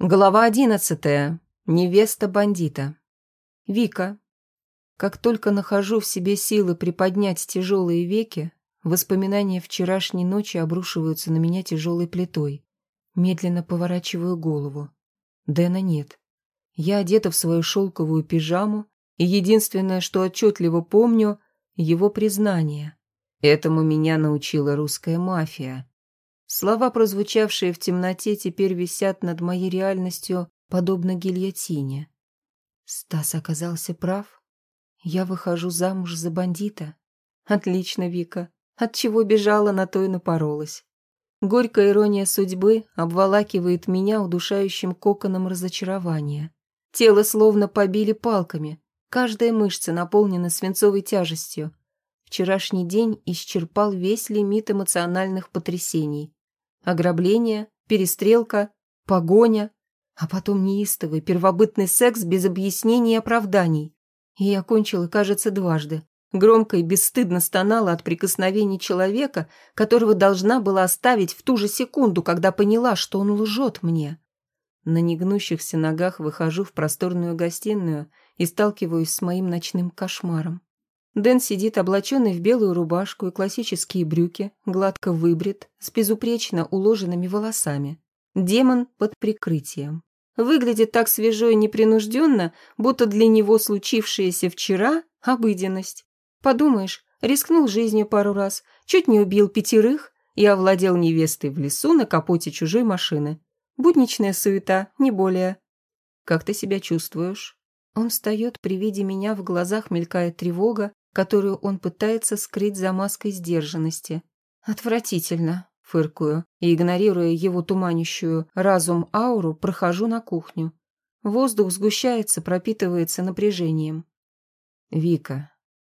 Глава одиннадцатая. Невеста бандита. Вика. Как только нахожу в себе силы приподнять тяжелые веки, воспоминания вчерашней ночи обрушиваются на меня тяжелой плитой. Медленно поворачиваю голову. Дэна нет. Я одета в свою шелковую пижаму, и единственное, что отчетливо помню, его признание. Этому меня научила русская мафия. Слова, прозвучавшие в темноте, теперь висят над моей реальностью, подобно гильотине. Стас оказался прав. Я выхожу замуж за бандита. Отлично, Вика. От чего бежала, на то и напоролась. Горькая ирония судьбы обволакивает меня удушающим коконом разочарования. Тело словно побили палками. Каждая мышца наполнена свинцовой тяжестью. Вчерашний день исчерпал весь лимит эмоциональных потрясений. Ограбление, перестрелка, погоня, а потом неистовый первобытный секс без объяснений и оправданий. И я кончила, кажется, дважды. Громко и бесстыдно стонала от прикосновений человека, которого должна была оставить в ту же секунду, когда поняла, что он лжет мне. На негнущихся ногах выхожу в просторную гостиную и сталкиваюсь с моим ночным кошмаром. Дэн сидит облаченный в белую рубашку и классические брюки, гладко выбрит, с безупречно уложенными волосами. Демон под прикрытием. Выглядит так свежо и непринужденно, будто для него случившееся вчера – обыденность. Подумаешь, рискнул жизнью пару раз, чуть не убил пятерых и овладел невестой в лесу на капоте чужой машины. Будничная суета, не более. Как ты себя чувствуешь? Он встает при виде меня, в глазах мелькает тревога, которую он пытается скрыть за маской сдержанности. «Отвратительно», — фыркую, и, игнорируя его туманящую разум ауру, прохожу на кухню. Воздух сгущается, пропитывается напряжением. «Вика».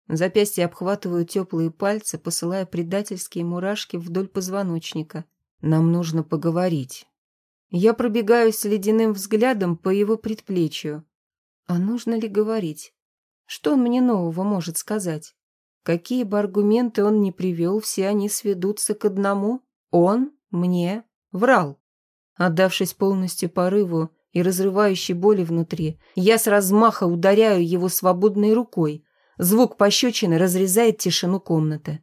Запястье обхватываю теплые пальцы, посылая предательские мурашки вдоль позвоночника. «Нам нужно поговорить». Я пробегаюсь ледяным взглядом по его предплечью. А нужно ли говорить? Что он мне нового может сказать? Какие бы аргументы он ни привел, все они сведутся к одному. Он мне врал. Отдавшись полностью порыву и разрывающей боли внутри, я с размаха ударяю его свободной рукой. Звук пощечины разрезает тишину комнаты.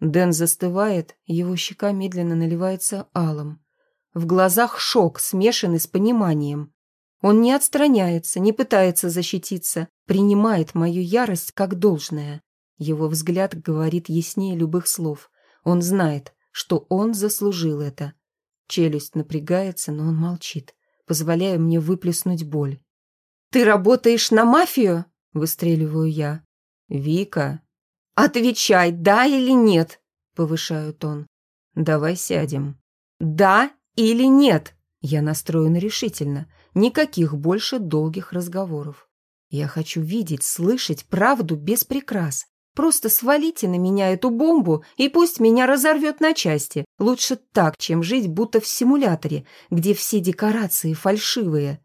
Дэн застывает, его щека медленно наливается алым. В глазах шок, смешанный с пониманием. Он не отстраняется, не пытается защититься, принимает мою ярость как должное. Его взгляд говорит яснее любых слов. Он знает, что он заслужил это. Челюсть напрягается, но он молчит, позволяя мне выплеснуть боль. «Ты работаешь на мафию?» – выстреливаю я. «Вика!» «Отвечай, да или нет?» – повышает он. «Давай сядем». «Да или нет?» Я настроена решительно. Никаких больше долгих разговоров. Я хочу видеть, слышать правду без прикрас. Просто свалите на меня эту бомбу, и пусть меня разорвет на части. Лучше так, чем жить будто в симуляторе, где все декорации фальшивые.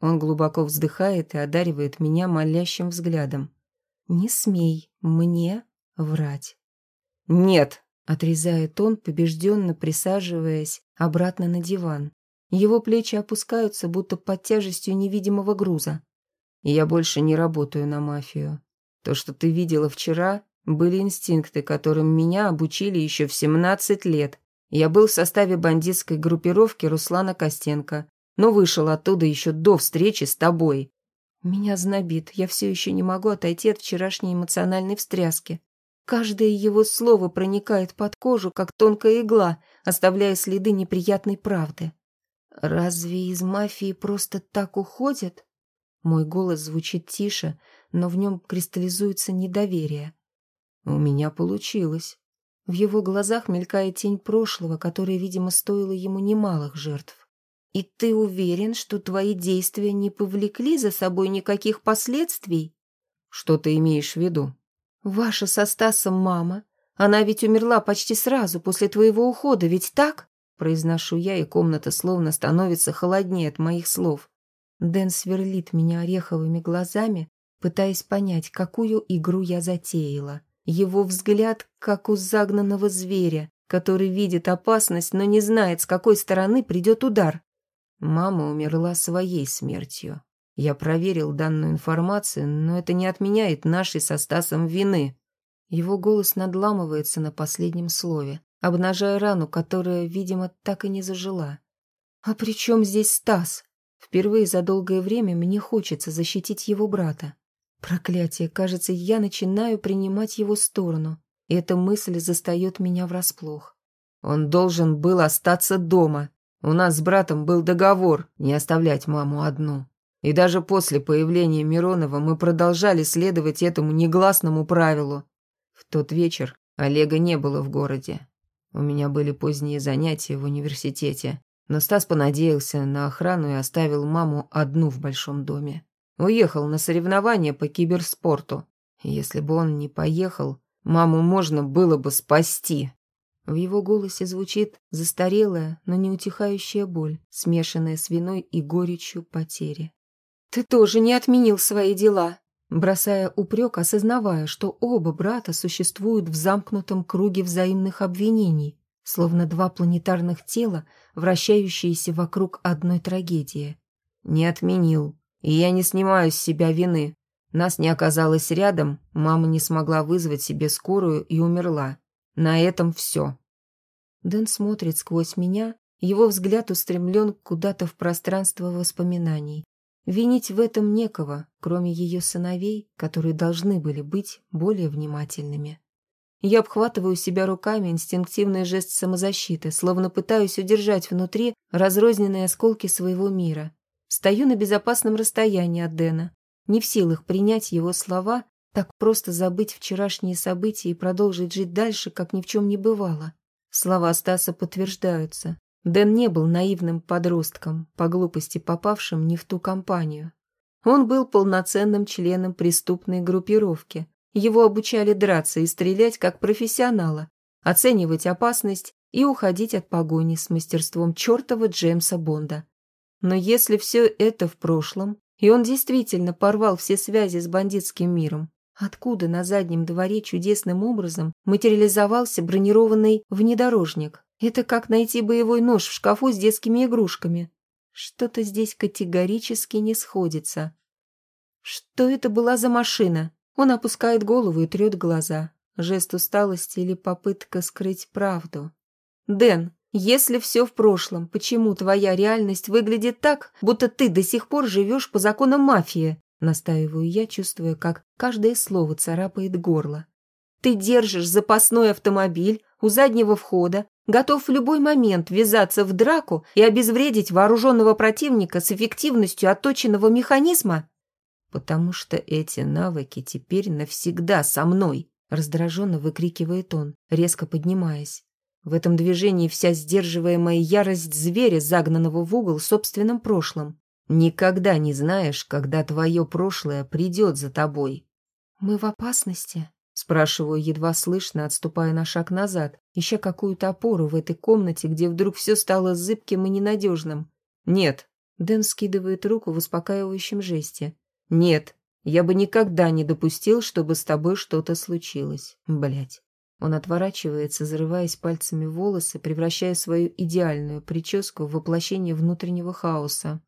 Он глубоко вздыхает и одаривает меня молящим взглядом. «Не смей мне врать». «Нет», — отрезает он, побежденно присаживаясь обратно на диван. Его плечи опускаются, будто под тяжестью невидимого груза. Я больше не работаю на мафию. То, что ты видела вчера, были инстинкты, которым меня обучили еще в 17 лет. Я был в составе бандитской группировки Руслана Костенко, но вышел оттуда еще до встречи с тобой. Меня знобит, я все еще не могу отойти от вчерашней эмоциональной встряски. Каждое его слово проникает под кожу, как тонкая игла, оставляя следы неприятной правды. «Разве из мафии просто так уходят?» Мой голос звучит тише, но в нем кристаллизуется недоверие. «У меня получилось». В его глазах мелькает тень прошлого, которая, видимо, стоила ему немалых жертв. «И ты уверен, что твои действия не повлекли за собой никаких последствий?» «Что ты имеешь в виду?» «Ваша со Стасом мама. Она ведь умерла почти сразу после твоего ухода, ведь так?» Произношу я, и комната словно становится холоднее от моих слов. Дэн сверлит меня ореховыми глазами, пытаясь понять, какую игру я затеяла. Его взгляд, как у загнанного зверя, который видит опасность, но не знает, с какой стороны придет удар. Мама умерла своей смертью. Я проверил данную информацию, но это не отменяет нашей со Стасом вины. Его голос надламывается на последнем слове, обнажая рану, которая, видимо, так и не зажила. «А при чем здесь Стас?» Впервые за долгое время мне хочется защитить его брата. Проклятие, кажется, я начинаю принимать его сторону, и эта мысль застает меня врасплох. Он должен был остаться дома. У нас с братом был договор не оставлять маму одну. И даже после появления Миронова мы продолжали следовать этому негласному правилу. В тот вечер Олега не было в городе. У меня были поздние занятия в университете, но Стас понадеялся на охрану и оставил маму одну в большом доме. Уехал на соревнования по киберспорту. Если бы он не поехал, маму можно было бы спасти. В его голосе звучит застарелая, но не утихающая боль, смешанная с виной и горечью потери. «Ты тоже не отменил свои дела», бросая упрек, осознавая, что оба брата существуют в замкнутом круге взаимных обвинений, словно два планетарных тела, вращающиеся вокруг одной трагедии. «Не отменил, и я не снимаю с себя вины. Нас не оказалось рядом, мама не смогла вызвать себе скорую и умерла. На этом все. Дэн смотрит сквозь меня, его взгляд устремлен куда-то в пространство воспоминаний. Винить в этом некого, кроме ее сыновей, которые должны были быть более внимательными. Я обхватываю себя руками, инстинктивный жест самозащиты, словно пытаюсь удержать внутри разрозненные осколки своего мира. Стою на безопасном расстоянии от Дэна, не в силах принять его слова так просто забыть вчерашние события и продолжить жить дальше, как ни в чем не бывало. Слова Стаса подтверждаются. Дэн не был наивным подростком, по глупости попавшим не в ту компанию. Он был полноценным членом преступной группировки. Его обучали драться и стрелять как профессионала, оценивать опасность и уходить от погони с мастерством чертова Джеймса Бонда. Но если все это в прошлом, и он действительно порвал все связи с бандитским миром, Откуда на заднем дворе чудесным образом материализовался бронированный внедорожник? Это как найти боевой нож в шкафу с детскими игрушками. Что-то здесь категорически не сходится. Что это была за машина? Он опускает голову и трет глаза. Жест усталости или попытка скрыть правду. «Дэн, если все в прошлом, почему твоя реальность выглядит так, будто ты до сих пор живешь по законам мафии?» Настаиваю я, чувствуя, как каждое слово царапает горло. Ты держишь запасной автомобиль у заднего входа, готов в любой момент ввязаться в драку и обезвредить вооруженного противника с эффективностью отточенного механизма? Потому что эти навыки теперь навсегда со мной, раздраженно выкрикивает он, резко поднимаясь. В этом движении вся сдерживаемая ярость зверя, загнанного в угол собственным прошлым. Никогда не знаешь, когда твое прошлое придет за тобой. «Мы в опасности?» — спрашиваю, едва слышно, отступая на шаг назад, ища какую-то опору в этой комнате, где вдруг все стало зыбким и ненадежным. «Нет». Дэн скидывает руку в успокаивающем жесте. «Нет, я бы никогда не допустил, чтобы с тобой что-то случилось. Блять. Он отворачивается, зарываясь пальцами в волосы, превращая свою идеальную прическу в воплощение внутреннего хаоса.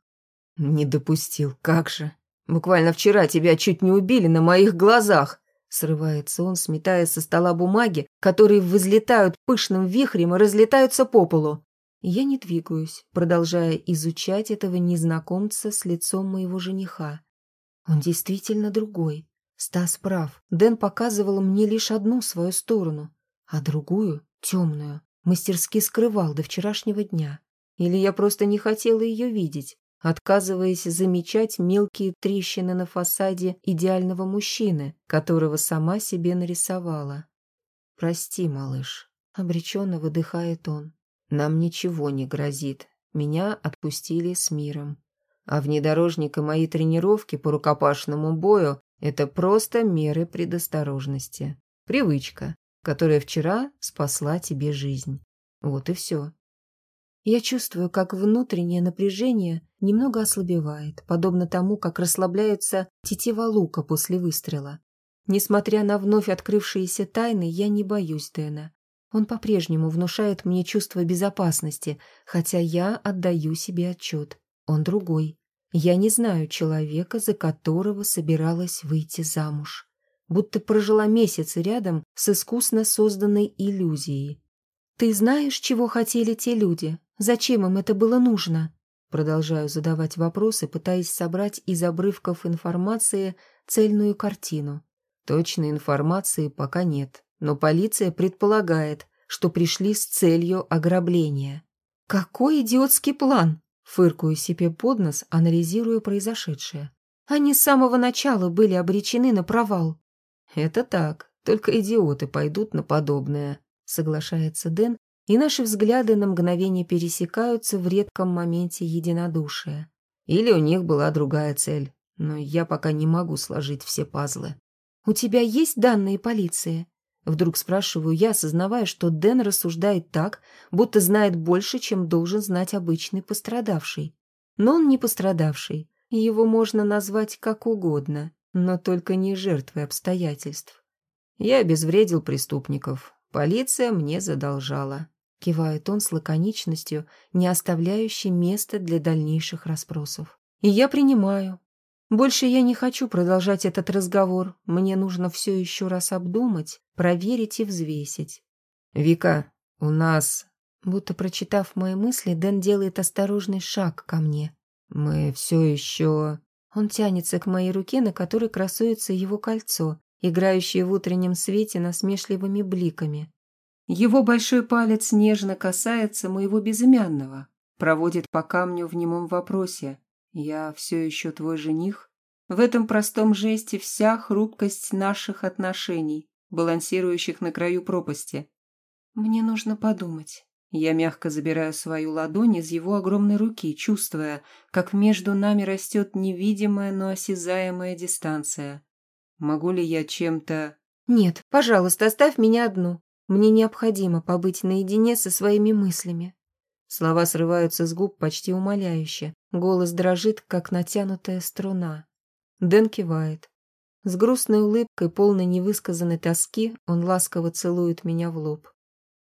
«Не допустил, как же! Буквально вчера тебя чуть не убили на моих глазах!» Срывается он, сметая со стола бумаги, которые взлетают пышным вихрем и разлетаются по полу. Я не двигаюсь, продолжая изучать этого незнакомца с лицом моего жениха. Он действительно другой. Стас прав. Дэн показывал мне лишь одну свою сторону, а другую, темную, мастерски скрывал до вчерашнего дня. Или я просто не хотела ее видеть отказываясь замечать мелкие трещины на фасаде идеального мужчины, которого сама себе нарисовала. «Прости, малыш», — обреченно выдыхает он. «Нам ничего не грозит. Меня отпустили с миром. А внедорожник и мои тренировки по рукопашному бою — это просто меры предосторожности. Привычка, которая вчера спасла тебе жизнь. Вот и все. Я чувствую, как внутреннее напряжение немного ослабевает, подобно тому, как расслабляются тетива лука после выстрела. Несмотря на вновь открывшиеся тайны, я не боюсь Дэна. Он по-прежнему внушает мне чувство безопасности, хотя я отдаю себе отчет. он другой. Я не знаю человека, за которого собиралась выйти замуж. Будто прожила месяц рядом с искусно созданной иллюзией. «Ты знаешь, чего хотели те люди? Зачем им это было нужно?» Продолжаю задавать вопросы, пытаясь собрать из обрывков информации цельную картину. Точной информации пока нет, но полиция предполагает, что пришли с целью ограбления. «Какой идиотский план!» — фыркую себе под нос, анализируя произошедшее. «Они с самого начала были обречены на провал». «Это так, только идиоты пойдут на подобное», — соглашается Дэн, и наши взгляды на мгновение пересекаются в редком моменте единодушия. Или у них была другая цель, но я пока не могу сложить все пазлы. «У тебя есть данные полиции?» Вдруг спрашиваю я, осознавая, что Дэн рассуждает так, будто знает больше, чем должен знать обычный пострадавший. Но он не пострадавший, его можно назвать как угодно, но только не жертвой обстоятельств. Я обезвредил преступников, полиция мне задолжала. Кивает он с лаконичностью, не оставляющей места для дальнейших расспросов. И я принимаю. Больше я не хочу продолжать этот разговор. Мне нужно все еще раз обдумать, проверить и взвесить. «Вика, у нас...» Будто прочитав мои мысли, Дэн делает осторожный шаг ко мне. «Мы все еще...» Он тянется к моей руке, на которой красуется его кольцо, играющее в утреннем свете насмешливыми бликами. Его большой палец нежно касается моего безымянного, проводит по камню в немом вопросе. «Я все еще твой жених?» В этом простом жесте вся хрупкость наших отношений, балансирующих на краю пропасти. «Мне нужно подумать». Я мягко забираю свою ладонь из его огромной руки, чувствуя, как между нами растет невидимая, но осязаемая дистанция. Могу ли я чем-то... «Нет, пожалуйста, оставь меня одну. Мне необходимо побыть наедине со своими мыслями. Слова срываются с губ почти умоляюще. Голос дрожит, как натянутая струна. Дэн кивает. С грустной улыбкой, полной невысказанной тоски, он ласково целует меня в лоб.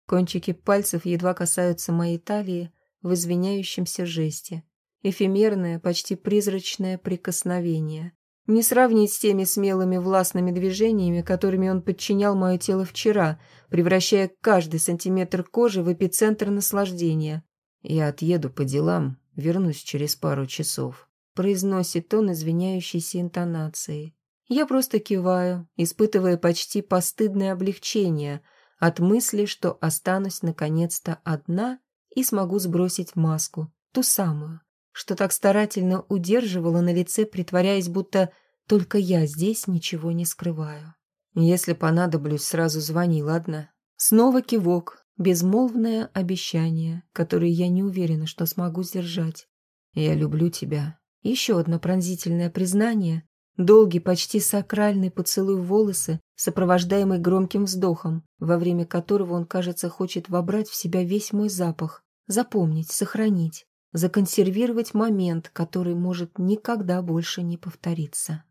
Кончики пальцев едва касаются моей талии в извиняющемся жесте. Эфемерное, почти призрачное прикосновение. Не сравнить с теми смелыми властными движениями, которыми он подчинял мое тело вчера, превращая каждый сантиметр кожи в эпицентр наслаждения. «Я отъеду по делам, вернусь через пару часов», — произносит он извиняющейся интонацией. Я просто киваю, испытывая почти постыдное облегчение от мысли, что останусь наконец-то одна и смогу сбросить маску, ту самую, что так старательно удерживала на лице, притворяясь, будто только я здесь ничего не скрываю. Если понадоблюсь, сразу звони, ладно? Снова кивок, безмолвное обещание, которое я не уверена, что смогу сдержать. Я люблю тебя. Еще одно пронзительное признание, долгий, почти сакральный поцелуй в волосы, сопровождаемый громким вздохом, во время которого он, кажется, хочет вобрать в себя весь мой запах, запомнить, сохранить законсервировать момент, который может никогда больше не повториться.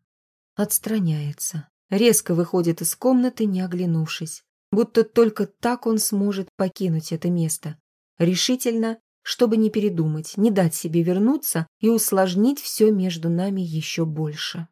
Отстраняется. Резко выходит из комнаты, не оглянувшись. Будто только так он сможет покинуть это место. Решительно, чтобы не передумать, не дать себе вернуться и усложнить все между нами еще больше.